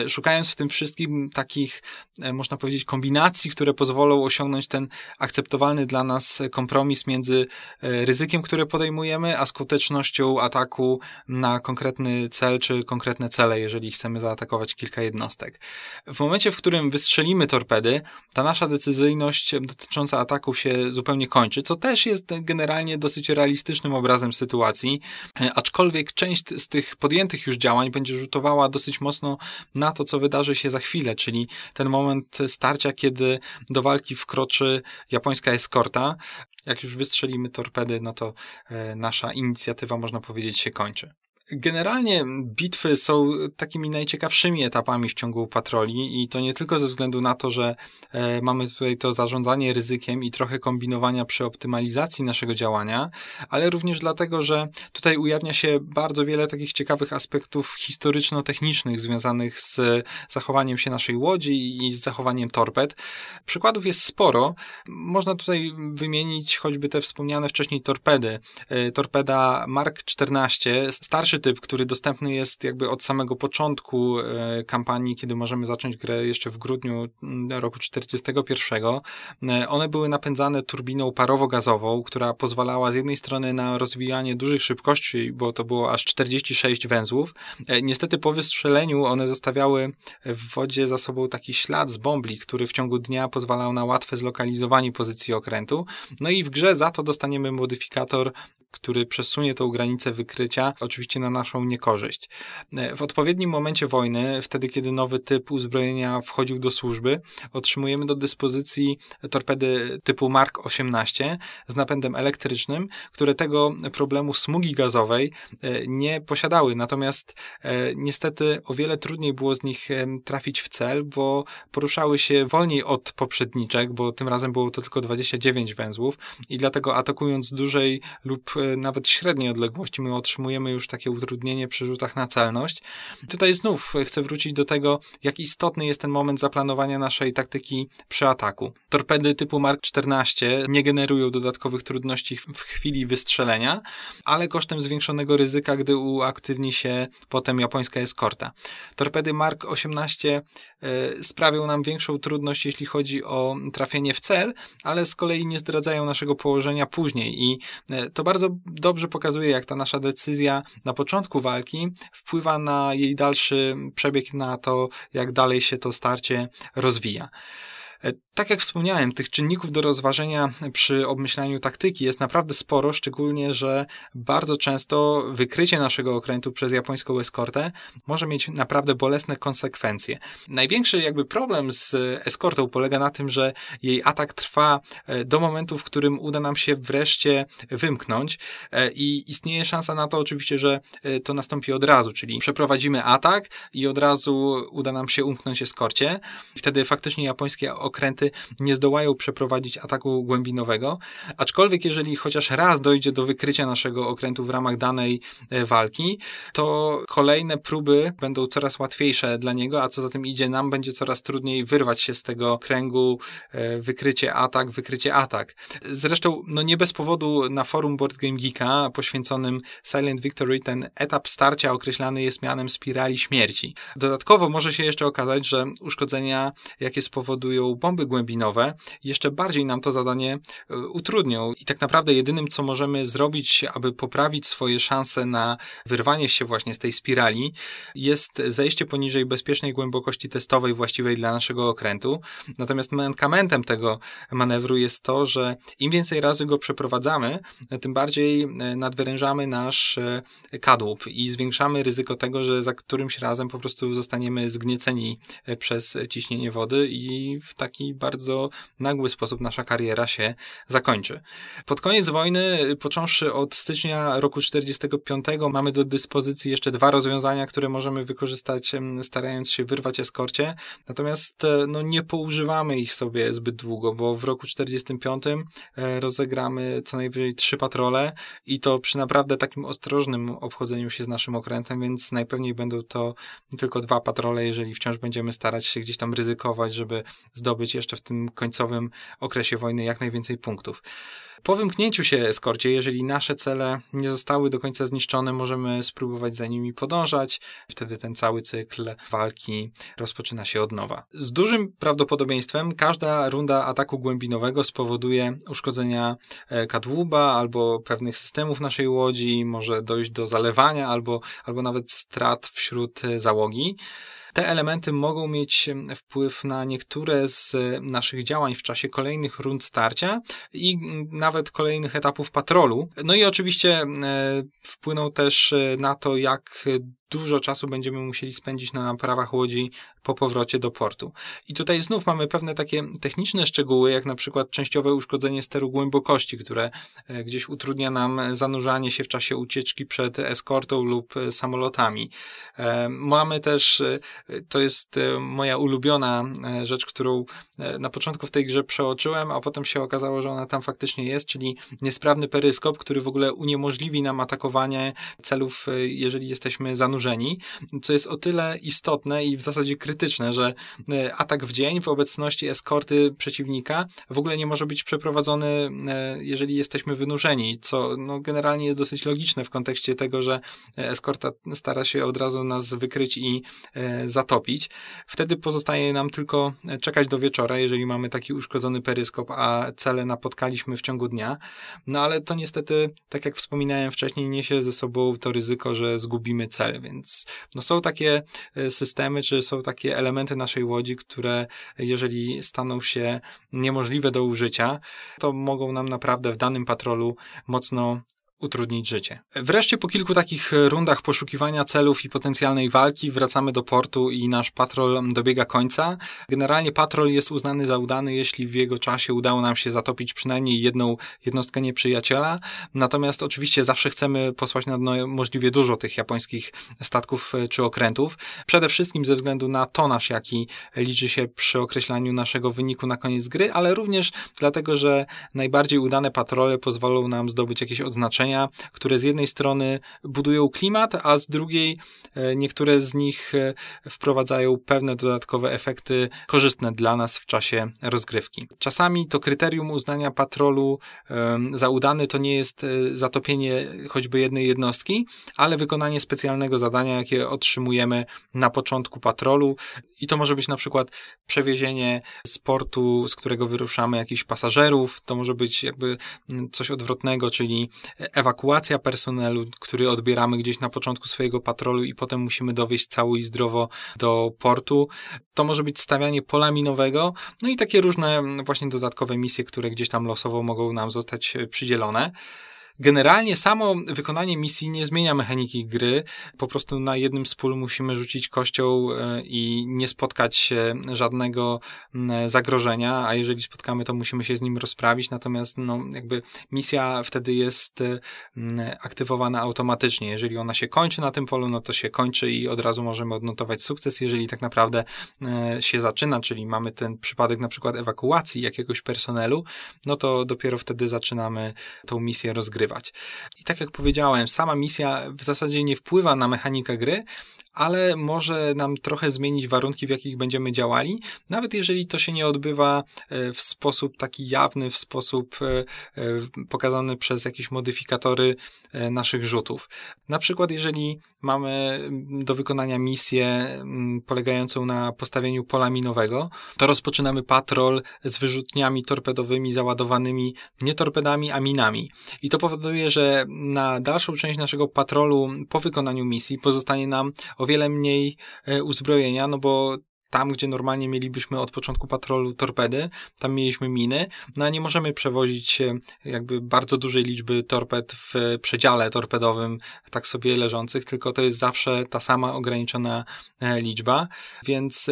szukając w tym wszystkim takich, e, można powiedzieć, kombinacji, które pozwolą osiągnąć ten akceptowalny dla nas kompromis między e, ryzykiem, które podejmujemy, a skutecznością ataku na konkretny cel czy konkretne cele, jeżeli chcemy zaatakować kilka jednostek. W momencie, w którym wystrzelimy torpedy, ta nasza decyzyjność dotycząca ataku się zupełnie kończy, co też jest generalnie dosyć realistycznym obrazem sytuacji, aczkolwiek część z tych podjętych już działań będzie rzutowała dosyć mocno na to, co wydarzy się za chwilę, czyli ten moment starcia, kiedy do walki wkroczy japońska eskorta. Jak już wystrzelimy torpedy, no to e, nasza inicjatywa, można powiedzieć, się kończy. Generalnie bitwy są takimi najciekawszymi etapami w ciągu patroli i to nie tylko ze względu na to, że e, mamy tutaj to zarządzanie ryzykiem i trochę kombinowania przy optymalizacji naszego działania, ale również dlatego, że tutaj ujawnia się bardzo wiele takich ciekawych aspektów historyczno-technicznych związanych z zachowaniem się naszej łodzi i z zachowaniem torped. Przykładów jest sporo. Można tutaj wymienić choćby te wspomniane wcześniej torpedy. E, torpeda Mark 14, starszy typ, który dostępny jest jakby od samego początku e, kampanii, kiedy możemy zacząć grę jeszcze w grudniu mm, roku 41. E, one były napędzane turbiną parowo-gazową, która pozwalała z jednej strony na rozwijanie dużych szybkości, bo to było aż 46 węzłów. E, niestety po wystrzeleniu one zostawiały w wodzie za sobą taki ślad z bombli, który w ciągu dnia pozwalał na łatwe zlokalizowanie pozycji okrętu. No i w grze za to dostaniemy modyfikator, który przesunie tą granicę wykrycia, oczywiście na naszą niekorzyść. E, w odpowiednim momencie wojny, wtedy kiedy nowy typ uzbrojenia wchodził do służby, otrzymujemy do dyspozycji torpedy typu Mark 18 z napędem elektrycznym, które tego problemu smugi gazowej e, nie posiadały. Natomiast e, niestety o wiele trudniej było z nich trafić w cel, bo poruszały się wolniej od poprzedniczek, bo tym razem było to tylko 29 węzłów i dlatego atakując dużej lub nawet średniej odległości my otrzymujemy już takie utrudnienie przy rzutach na celność. Tutaj znów chcę wrócić do tego, jak istotny jest ten moment zaplanowania naszej taktyki przy ataku. Torpedy typu Mark 14 nie generują dodatkowych trudności w chwili wystrzelenia, ale kosztem zwiększonego ryzyka, gdy uaktywni się potem japońska eskorta. Torpedy Mark 18 e, sprawią nam większą trudność, jeśli chodzi o trafienie w cel, ale z kolei nie zdradzają naszego położenia później i e, to bardzo dobrze pokazuje, jak ta nasza decyzja na początku walki wpływa na jej dalszy przebieg, na to, jak dalej się to starcie rozwija. E, tak jak wspomniałem, tych czynników do rozważenia przy obmyślaniu taktyki jest naprawdę sporo, szczególnie, że bardzo często wykrycie naszego okrętu przez japońską eskortę może mieć naprawdę bolesne konsekwencje. Największy jakby problem z eskortą polega na tym, że jej atak trwa e, do momentu, w którym uda nam się wreszcie wymknąć e, i istnieje szansa na to oczywiście, że to nastąpi od razu, czyli przeprowadzimy atak i od razu uda nam się umknąć eskorcie. Wtedy faktycznie japońskie okręty nie zdołają przeprowadzić ataku głębinowego, aczkolwiek jeżeli chociaż raz dojdzie do wykrycia naszego okrętu w ramach danej e, walki, to kolejne próby będą coraz łatwiejsze dla niego, a co za tym idzie, nam będzie coraz trudniej wyrwać się z tego kręgu e, wykrycie atak, wykrycie atak. Zresztą, no nie bez powodu na forum Board Game Geeka poświęconym Silent Victory ten etap starcia określany jest mianem spirali śmierci. Dodatkowo może się jeszcze okazać, że uszkodzenia, jakie spowodują bomby głębinowe jeszcze bardziej nam to zadanie e, utrudnią. I tak naprawdę jedynym, co możemy zrobić, aby poprawić swoje szanse na wyrwanie się właśnie z tej spirali, jest zejście poniżej bezpiecznej głębokości testowej właściwej dla naszego okrętu. Natomiast mankamentem tego manewru jest to, że im więcej razy go przeprowadzamy, tym bardziej e, nadwyrężamy nasz e, kadłub i zwiększamy ryzyko tego, że za którymś razem po prostu zostaniemy zgnieceni przez ciśnienie wody i w taki bardzo nagły sposób nasza kariera się zakończy. Pod koniec wojny, począwszy od stycznia roku 45, mamy do dyspozycji jeszcze dwa rozwiązania, które możemy wykorzystać, starając się wyrwać eskorcie. Natomiast e, no, nie poużywamy ich sobie zbyt długo, bo w roku 45 e, rozegramy co najwyżej trzy patrole i to przy naprawdę takim ostrożnym obchodzeniu się z naszym okrętem, więc najpewniej będą to tylko dwa patrole, jeżeli wciąż będziemy starać się gdzieś tam ryzykować, żeby zdobyć jeszcze w tym końcowym okresie wojny jak najwięcej punktów. Po wymknięciu się eskorcie, jeżeli nasze cele nie zostały do końca zniszczone, możemy spróbować za nimi podążać. Wtedy ten cały cykl walki rozpoczyna się od nowa. Z dużym prawdopodobieństwem każda runda ataku głębinowego spowoduje uszkodzenia e, kadłuba albo pewnych systemów naszej łodzi, może dojść do zalewania albo, albo nawet strat wśród e, załogi. Te elementy mogą mieć wpływ na niektóre z naszych działań w czasie kolejnych rund starcia i nawet kolejnych etapów patrolu. No i oczywiście wpłyną też e, na to, jak dużo czasu będziemy musieli spędzić na naprawach łodzi po powrocie do portu. I tutaj znów mamy pewne takie techniczne szczegóły, jak na przykład częściowe uszkodzenie steru głębokości, które e, gdzieś utrudnia nam zanurzanie się w czasie ucieczki przed eskortą lub e, samolotami. E, mamy też, to jest moja ulubiona rzecz, którą na początku w tej grze przeoczyłem, a potem się okazało, że ona tam faktycznie jest, czyli niesprawny peryskop, który w ogóle uniemożliwi nam atakowanie celów, jeżeli jesteśmy zanurzeni, co jest o tyle istotne i w zasadzie krytyczne, że e, atak w dzień w obecności eskorty przeciwnika w ogóle nie może być przeprowadzony, e, jeżeli jesteśmy wynurzeni, co no, generalnie jest dosyć logiczne w kontekście tego, że eskorta stara się od razu nas wykryć i e, zatopić. Wtedy pozostaje nam tylko czekać do wieczora, jeżeli mamy taki uszkodzony peryskop, a cele napotkaliśmy w ciągu dnia. No ale to niestety, tak jak wspominałem wcześniej, niesie ze sobą to ryzyko, że zgubimy cel, więc no, są takie systemy, czy są takie elementy naszej łodzi, które jeżeli staną się niemożliwe do użycia, to mogą nam naprawdę w danym patrolu mocno utrudnić życie. Wreszcie po kilku takich rundach poszukiwania celów i potencjalnej walki wracamy do portu i nasz patrol dobiega końca. Generalnie patrol jest uznany za udany, jeśli w jego czasie udało nam się zatopić przynajmniej jedną jednostkę nieprzyjaciela. Natomiast oczywiście zawsze chcemy posłać na dno możliwie dużo tych japońskich statków e, czy okrętów. Przede wszystkim ze względu na tonaż, jaki liczy się przy określaniu naszego wyniku na koniec gry, ale również dlatego, że najbardziej udane patrole pozwolą nam zdobyć jakieś odznaczenia zadania, które z jednej strony budują klimat, a z drugiej niektóre z nich wprowadzają pewne dodatkowe efekty korzystne dla nas w czasie rozgrywki. Czasami to kryterium uznania patrolu za udany to nie jest zatopienie choćby jednej jednostki, ale wykonanie specjalnego zadania, jakie otrzymujemy na początku patrolu i to może być na przykład przewiezienie z portu, z którego wyruszamy jakichś pasażerów, to może być jakby mm, coś odwrotnego, czyli ewakuacja personelu, który odbieramy gdzieś na początku swojego patrolu i potem musimy dowieść cały i zdrowo do portu. To może być stawianie pola minowego, no i takie różne właśnie dodatkowe misje, które gdzieś tam losowo mogą nam zostać e, przydzielone. Generalnie samo wykonanie misji nie zmienia mechaniki gry. Po prostu na jednym z pól musimy rzucić kością e, i nie spotkać się żadnego zagrożenia, a jeżeli spotkamy, to musimy się z nim rozprawić. Natomiast no, jakby misja wtedy jest aktywowana automatycznie. Jeżeli ona się kończy na tym polu, no to się kończy i od razu możemy odnotować sukces. Jeżeli tak naprawdę e, się zaczyna, czyli mamy ten przypadek na przykład ewakuacji jakiegoś personelu, no to dopiero wtedy zaczynamy tą misję rozgrywać. I tak jak powiedziałem, sama misja w zasadzie nie wpływa na mechanikę gry, ale może nam trochę zmienić warunki, w jakich będziemy działali, nawet jeżeli to się nie odbywa e, w sposób taki jawny, w sposób e, e, pokazany przez jakieś modyfikatory naszych rzutów. Na przykład, jeżeli mamy do wykonania misję polegającą na postawieniu pola minowego, to rozpoczynamy patrol z wyrzutniami torpedowymi załadowanymi nie torpedami, a minami. I to powoduje, że na dalszą część naszego patrolu po wykonaniu misji pozostanie nam o wiele mniej e, uzbrojenia, no bo tam, gdzie normalnie mielibyśmy od początku patrolu torpedy, tam mieliśmy miny, no a nie możemy przewozić e, jakby bardzo dużej liczby torped w przedziale torpedowym, tak sobie leżących, tylko to jest zawsze ta sama ograniczona e, liczba, więc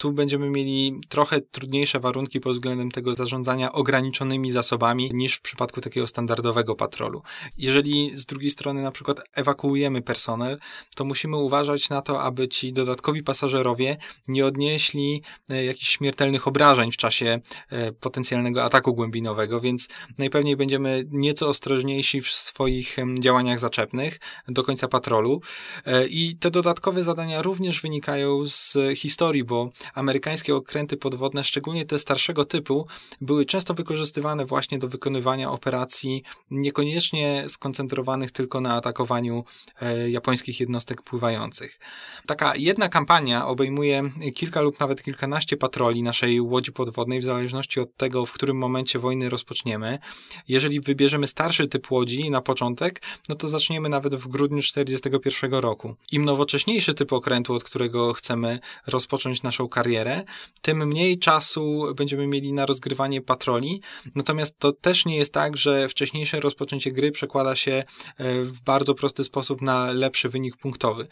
tu będziemy mieli trochę trudniejsze warunki pod względem tego zarządzania ograniczonymi zasobami niż w przypadku takiego standardowego patrolu. Jeżeli z drugiej strony na przykład ewakuujemy personel, to musimy uważać na to, aby ci dodatkowi pasażerowie nie odnieśli e, jakichś śmiertelnych obrażeń w czasie e, potencjalnego ataku głębinowego, więc najpewniej będziemy nieco ostrożniejsi w swoich działaniach zaczepnych do końca patrolu. E, I te dodatkowe zadania również wynikają z historii, bo amerykańskie okręty podwodne, szczególnie te starszego typu, były często wykorzystywane właśnie do wykonywania operacji niekoniecznie skoncentrowanych tylko na atakowaniu e, japońskich jednostek pływających. Taka jedna kampania obejmuje kilka lub nawet kilkanaście patroli naszej łodzi podwodnej w zależności od tego, w którym momencie wojny rozpoczniemy. Jeżeli wybierzemy starszy typ łodzi na początek, no to zaczniemy nawet w grudniu 1941 roku. Im nowocześniejszy typ okrętu, od którego chcemy rozpocząć naszą karierę, karierę, tym mniej czasu będziemy mieli na rozgrywanie patroli. Natomiast to też nie jest tak, że wcześniejsze rozpoczęcie gry przekłada się e, w bardzo prosty sposób na lepszy wynik punktowy.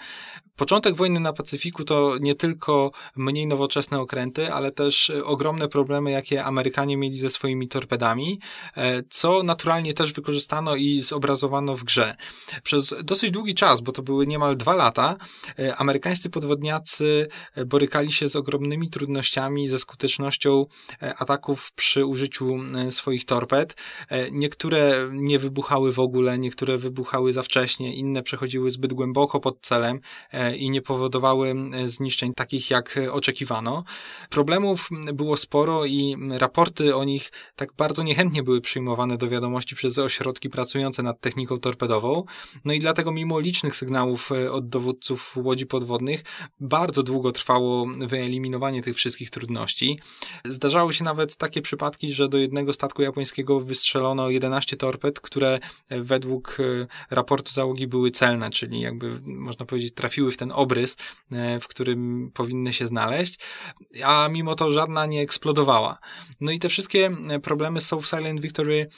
Początek wojny na Pacyfiku to nie tylko mniej nowoczesne okręty, ale też ogromne problemy, jakie Amerykanie mieli ze swoimi torpedami, e, co naturalnie też wykorzystano i zobrazowano w grze. Przez dosyć długi czas, bo to były niemal dwa lata, e, amerykańscy podwodniacy borykali się z ogromnymi ogromnymi trudnościami ze skutecznością e, ataków przy użyciu e, swoich torped. E, niektóre nie wybuchały w ogóle, niektóre wybuchały za wcześnie, inne przechodziły zbyt głęboko pod celem i nie powodowały zniszczeń takich jak oczekiwano. Problemów było sporo i raporty o nich tak bardzo niechętnie były przyjmowane do wiadomości przez ośrodki pracujące nad techniką torpedową. No i dlatego mimo licznych sygnałów od dowódców łodzi podwodnych bardzo długo trwało wyeliminowanie wyeliminowanie tych wszystkich trudności. Zdarzały się nawet takie przypadki, że do jednego statku japońskiego wystrzelono 11 torped, które według e, raportu załogi były celne, czyli jakby można powiedzieć trafiły w ten obrys, e, w którym powinny się znaleźć, a mimo to żadna nie eksplodowała. No i te wszystkie e, problemy są w Silent Victory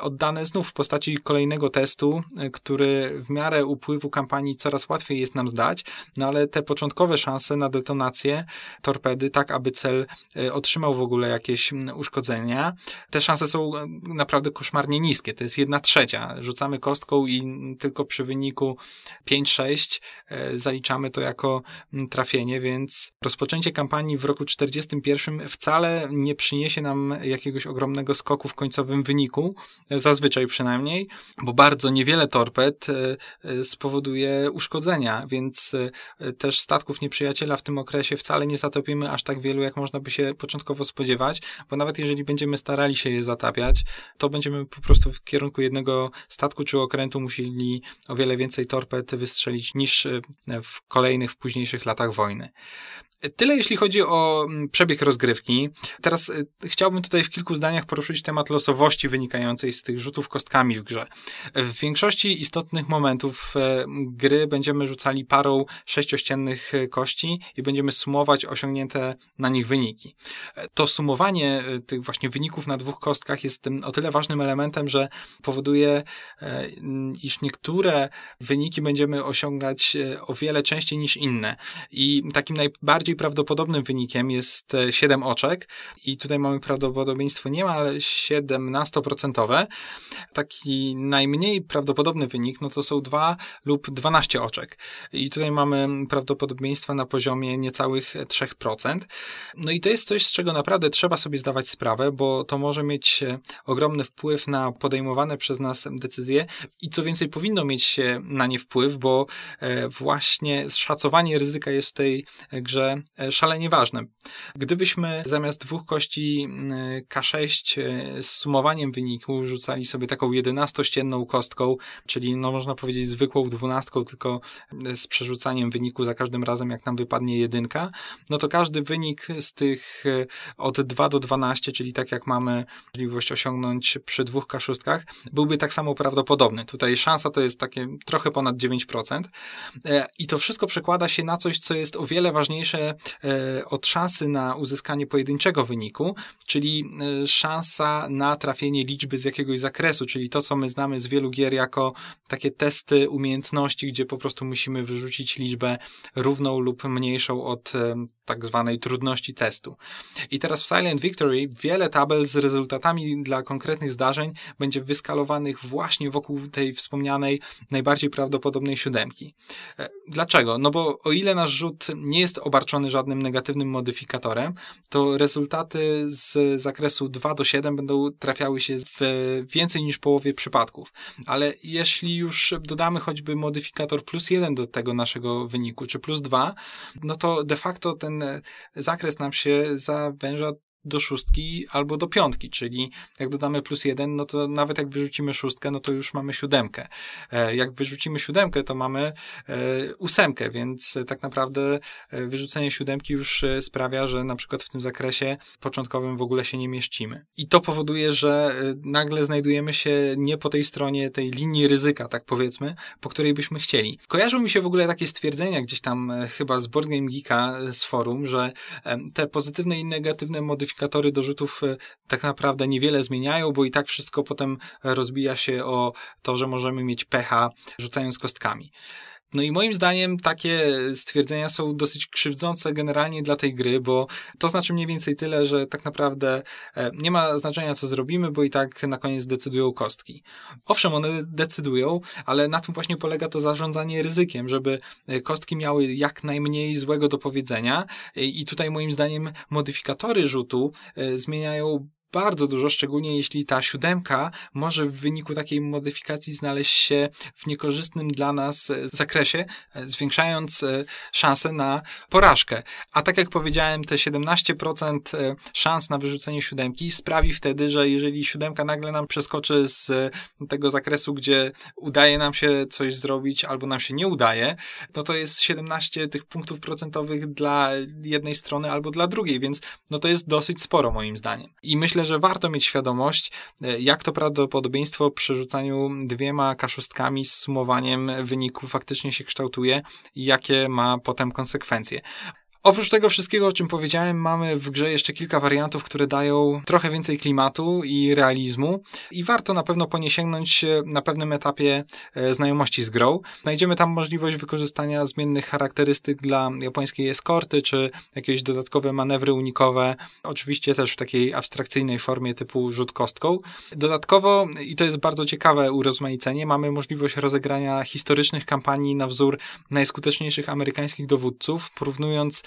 oddane znów w postaci kolejnego testu, który w miarę upływu kampanii coraz łatwiej jest nam zdać, no ale te początkowe szanse na detonację torpedy, tak aby cel otrzymał w ogóle jakieś uszkodzenia. Te szanse są naprawdę koszmarnie niskie. To jest jedna trzecia. Rzucamy kostką i tylko przy wyniku 5-6 zaliczamy to jako trafienie, więc rozpoczęcie kampanii w roku 41 wcale nie przyniesie nam jakiegoś ogromnego skoku w końcowym wyniku, zazwyczaj przynajmniej, bo bardzo niewiele torped e, e, spowoduje uszkodzenia, więc e, też statków nieprzyjaciela w tym okresie wcale nie zatopimy aż tak wielu, jak można by się początkowo spodziewać, bo nawet jeżeli będziemy starali się je zatapiać, to będziemy po prostu w kierunku jednego statku czy okrętu musieli o wiele więcej torped wystrzelić niż w kolejnych, w późniejszych latach wojny. Tyle jeśli chodzi o mm, przebieg rozgrywki. Teraz y, chciałbym tutaj w kilku zdaniach poruszyć temat losowości wynikającej z tych rzutów kostkami w grze. W większości istotnych momentów e, gry będziemy rzucali parą sześciościennych e, kości i będziemy sumować osiągnięte na nich wyniki. E, to sumowanie tych właśnie wyników na dwóch kostkach jest o tyle ważnym elementem, że powoduje, iż niektóre wyniki będziemy osiągać o wiele częściej niż inne. I takim najbardziej najbardziej prawdopodobnym wynikiem jest 7 e, oczek i tutaj mamy prawdopodobieństwo nie ma, ale 17%. Taki najmniej prawdopodobny wynik, no to są 2 lub 12 oczek. I tutaj mamy prawdopodobieństwa na poziomie niecałych 3%. No i to jest coś, z czego naprawdę trzeba sobie zdawać sprawę, bo to może mieć e, ogromny wpływ na podejmowane przez nas decyzje i co więcej powinno mieć na nie wpływ, bo e, właśnie szacowanie ryzyka jest w tej grze E, szalenie ważne. Gdybyśmy zamiast dwóch kości K6 e, z sumowaniem wyniku rzucali sobie taką 11-ścienną kostką, czyli no można powiedzieć zwykłą dwunastką, tylko z przerzucaniem wyniku za każdym razem, jak nam wypadnie jedynka, no to każdy wynik z tych e, od 2 do 12, czyli tak jak mamy możliwość osiągnąć przy dwóch kaszustkach, byłby tak samo prawdopodobny. Tutaj szansa to jest takie trochę ponad 9%. I to wszystko przekłada się na coś, co jest o wiele ważniejsze E, od szansy na uzyskanie pojedynczego wyniku, czyli e, szansa na trafienie liczby z jakiegoś zakresu, czyli to, co my znamy z wielu gier jako takie testy umiejętności, gdzie po prostu musimy wyrzucić liczbę równą lub mniejszą od e, tak zwanej trudności testu. I teraz w Silent Victory wiele tabel z rezultatami dla konkretnych zdarzeń będzie wyskalowanych właśnie wokół tej wspomnianej najbardziej prawdopodobnej siódemki. Dlaczego? No bo o ile nasz rzut nie jest obarczony żadnym negatywnym modyfikatorem, to rezultaty z zakresu 2 do 7 będą trafiały się w więcej niż połowie przypadków. Ale jeśli już dodamy choćby modyfikator plus 1 do tego naszego wyniku, czy plus 2, no to de facto ten zakres nam się zawęża do szóstki albo do piątki, czyli jak dodamy plus jeden, no to nawet jak wyrzucimy szóstkę, no to już mamy siódemkę. E, jak wyrzucimy siódemkę, to mamy e, ósemkę, więc tak naprawdę e, wyrzucenie siódemki już sprawia, że na przykład w tym zakresie początkowym w ogóle się nie mieścimy. I to powoduje, że nagle znajdujemy się nie po tej stronie tej linii ryzyka, tak powiedzmy, po której byśmy chcieli. Kojarzą mi się w ogóle takie stwierdzenia gdzieś tam chyba z Board Game Geeka z forum, że te pozytywne i negatywne modyfikacje modyfikatory do rzutów e, tak naprawdę niewiele zmieniają, bo i tak wszystko potem rozbija się o to, że możemy mieć pecha rzucając kostkami. No i moim zdaniem takie stwierdzenia są dosyć krzywdzące generalnie dla tej gry, bo to znaczy mniej więcej tyle, że tak naprawdę e, nie ma znaczenia co zrobimy, bo i tak na koniec decydują kostki. Owszem, one decydują, ale na tym właśnie polega to zarządzanie ryzykiem, żeby e, kostki miały jak najmniej złego do powiedzenia i tutaj moim zdaniem modyfikatory rzutu e, zmieniają bardzo dużo, szczególnie jeśli ta siódemka może w wyniku takiej modyfikacji znaleźć się w niekorzystnym dla nas e, zakresie, e, zwiększając e, szanse na porażkę. A tak jak powiedziałem, te 17% szans na wyrzucenie siódemki sprawi wtedy, że jeżeli siódemka nagle nam przeskoczy z tego zakresu, gdzie udaje nam się coś zrobić albo nam się nie udaje, no to jest 17 tych punktów procentowych dla jednej strony albo dla drugiej, więc no to jest dosyć sporo moim zdaniem. I myślę, że warto mieć świadomość, e, jak to prawdopodobieństwo przy rzucaniu dwiema kaszustkami z sumowaniem wyniku faktycznie się kształtuje i jakie ma potem konsekwencje. Oprócz tego wszystkiego, o czym powiedziałem, mamy w grze jeszcze kilka wariantów, które dają trochę więcej klimatu i realizmu i warto na pewno po nie sięgnąć na pewnym etapie e, znajomości z grą. Znajdziemy tam możliwość wykorzystania zmiennych charakterystyk dla japońskiej eskorty, czy jakieś dodatkowe manewry unikowe, oczywiście też w takiej abstrakcyjnej formie typu rzut kostką. Dodatkowo, i to jest bardzo ciekawe urozmaicenie, mamy możliwość rozegrania historycznych kampanii na wzór najskuteczniejszych amerykańskich dowódców, porównując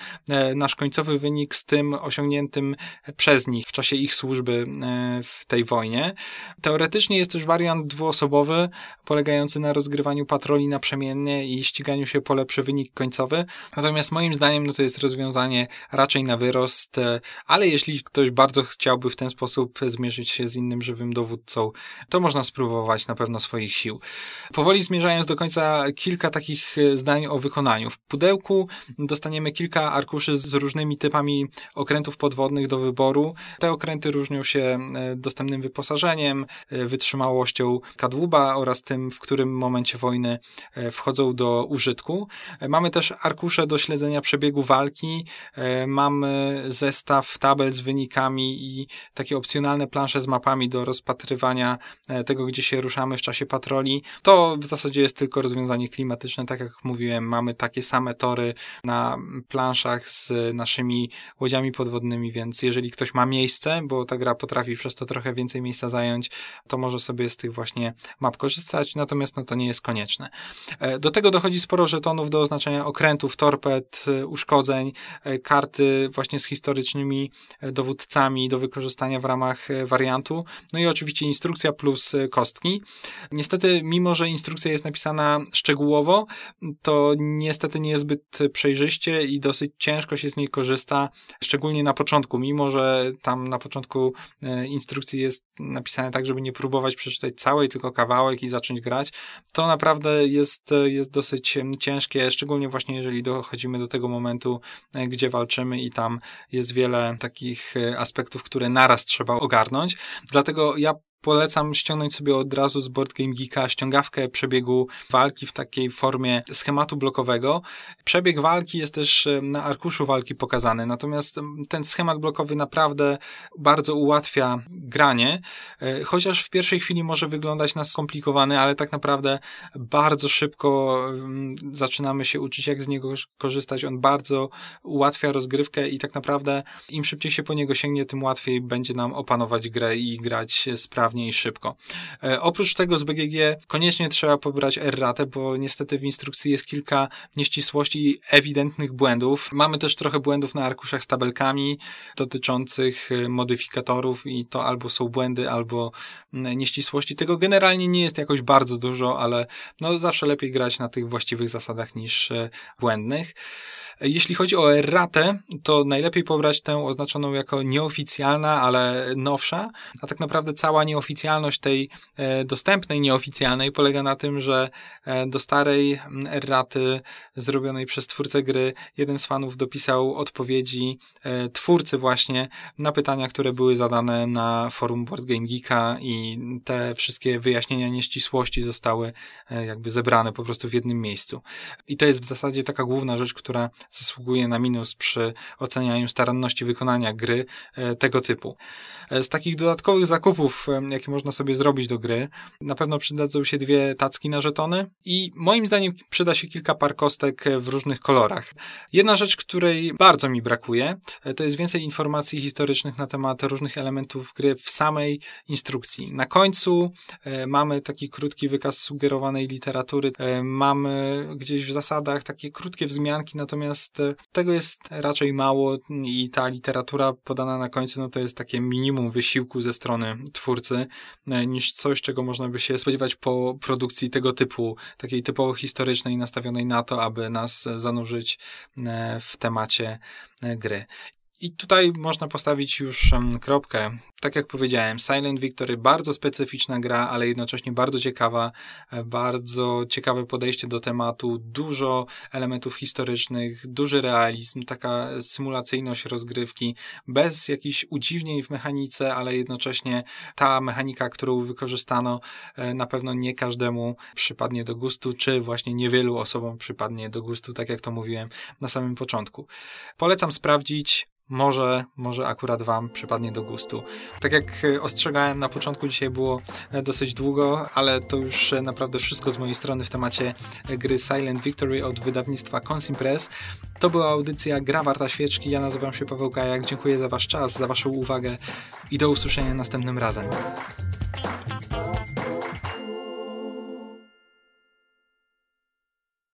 nasz końcowy wynik z tym osiągniętym przez nich w czasie ich służby e, w tej wojnie. Teoretycznie jest też wariant dwuosobowy, polegający na rozgrywaniu patroli naprzemiennie i ściganiu się po lepszy wynik końcowy. Natomiast moim zdaniem no to jest rozwiązanie raczej na wyrost, e, ale jeśli ktoś bardzo chciałby w ten sposób zmierzyć się z innym żywym dowódcą, to można spróbować na pewno swoich sił. Powoli zmierzając do końca, kilka takich zdań o wykonaniu. W pudełku dostaniemy kilka arkuszy z różnymi typami okrętów podwodnych do wyboru. Te okręty różnią się e, dostępnym wyposażeniem, e, wytrzymałością kadłuba oraz tym, w którym momencie wojny e, wchodzą do użytku. Mamy też arkusze do śledzenia przebiegu walki, mamy zestaw tabel z wynikami i takie opcjonalne plansze z mapami do rozpatrywania tego, gdzie się ruszamy w czasie patroli. To w zasadzie jest tylko rozwiązanie klimatyczne, tak jak mówiłem, mamy takie same tory na planszach z naszymi łodziami podwodnymi, więc jeżeli ktoś ma miejsce, bo ta gra potrafi przez to trochę więcej miejsca zająć, to może sobie z tych właśnie map korzystać, natomiast no to nie jest konieczne. E, do tego dochodzi sporo żetonów do oznaczenia okrętów, torped, e, uszkodzeń, e, karty właśnie z historycznymi dowódcami do wykorzystania w ramach wariantu, no i oczywiście instrukcja plus kostki. Niestety, mimo że instrukcja jest napisana szczegółowo, to niestety nie jest zbyt przejrzyście i dosyć ciężko się z niej korzysta, szczególnie na początku, mimo że tam na początku e, instrukcji jest napisane tak, żeby nie próbować przeczytać całej, tylko kawałek i zacząć grać, to naprawdę jest, jest dosyć ciężkie, szczególnie właśnie jeżeli dochodzimy do tego momentu, e, gdzie walczymy i tam jest wiele takich e, aspektów, które naraz trzeba ogarnąć. Dlatego ja Polecam ściągnąć sobie od razu z Board Game Geeka ściągawkę przebiegu walki w takiej formie schematu blokowego. Przebieg walki jest też na arkuszu walki pokazany, natomiast ten schemat blokowy naprawdę bardzo ułatwia granie, e, chociaż w pierwszej chwili może wyglądać na skomplikowany, ale tak naprawdę bardzo szybko zaczynamy się uczyć, jak z niego korzystać. On bardzo ułatwia rozgrywkę i tak naprawdę im szybciej się po niego sięgnie, tym łatwiej będzie nam opanować grę i grać sprawnie sprawnie i szybko. E, oprócz tego z BGG koniecznie trzeba pobrać erratę, bo niestety w instrukcji jest kilka nieścisłości i ewidentnych błędów. Mamy też trochę błędów na arkuszach z tabelkami dotyczących e, modyfikatorów i to albo są błędy, albo nieścisłości. Tego generalnie nie jest jakoś bardzo dużo, ale no zawsze lepiej grać na tych właściwych zasadach niż e, błędnych. Jeśli chodzi o erratę, to najlepiej pobrać tę oznaczoną jako nieoficjalna, ale nowsza, a tak naprawdę cała nieoficjalność tej e, dostępnej nieoficjalnej polega na tym, że e, do starej erraty zrobionej przez twórcę gry jeden z fanów dopisał odpowiedzi e, twórcy właśnie na pytania, które były zadane na forum Board Game Geeka i te wszystkie wyjaśnienia nieścisłości zostały jakby zebrane po prostu w jednym miejscu. I to jest w zasadzie taka główna rzecz, która zasługuje na minus przy ocenianiu staranności wykonania gry tego typu. Z takich dodatkowych zakupów, jakie można sobie zrobić do gry, na pewno przydadzą się dwie tacki na żetony i moim zdaniem przyda się kilka par kostek w różnych kolorach. Jedna rzecz, której bardzo mi brakuje, to jest więcej informacji historycznych na temat różnych elementów gry w samej instrukcji. Na końcu mamy taki krótki wykaz sugerowanej literatury, mamy gdzieś w zasadach takie krótkie wzmianki, natomiast e, tego jest raczej mało i ta literatura podana na końcu, no to jest takie minimum wysiłku ze strony twórcy, e, niż coś, czego można by się spodziewać po produkcji tego typu, takiej typowo historycznej, nastawionej na to, aby nas zanurzyć e, w temacie gry. I tutaj można postawić już kropkę. Tak jak powiedziałem, Silent Victory bardzo specyficzna gra, ale jednocześnie bardzo ciekawa, e, bardzo ciekawe podejście do tematu, dużo elementów historycznych, duży realizm, taka symulacyjność rozgrywki, bez jakichś udziwnień w mechanice, ale jednocześnie ta mechanika, którą wykorzystano, e, na pewno nie każdemu przypadnie do gustu, czy właśnie niewielu osobom przypadnie do gustu, tak jak to mówiłem na samym początku. Polecam sprawdzić, może, może akurat Wam przypadnie do gustu. Tak jak e, ostrzegałem na początku, dzisiaj było e, dosyć długo, ale to już e, naprawdę wszystko z mojej strony w temacie gry Silent Victory od wydawnictwa Consimpress. To była audycja Gra Warta Świeczki. Ja nazywam się Paweł Kajak. Dziękuję za Wasz czas, za Waszą uwagę i do usłyszenia następnym razem.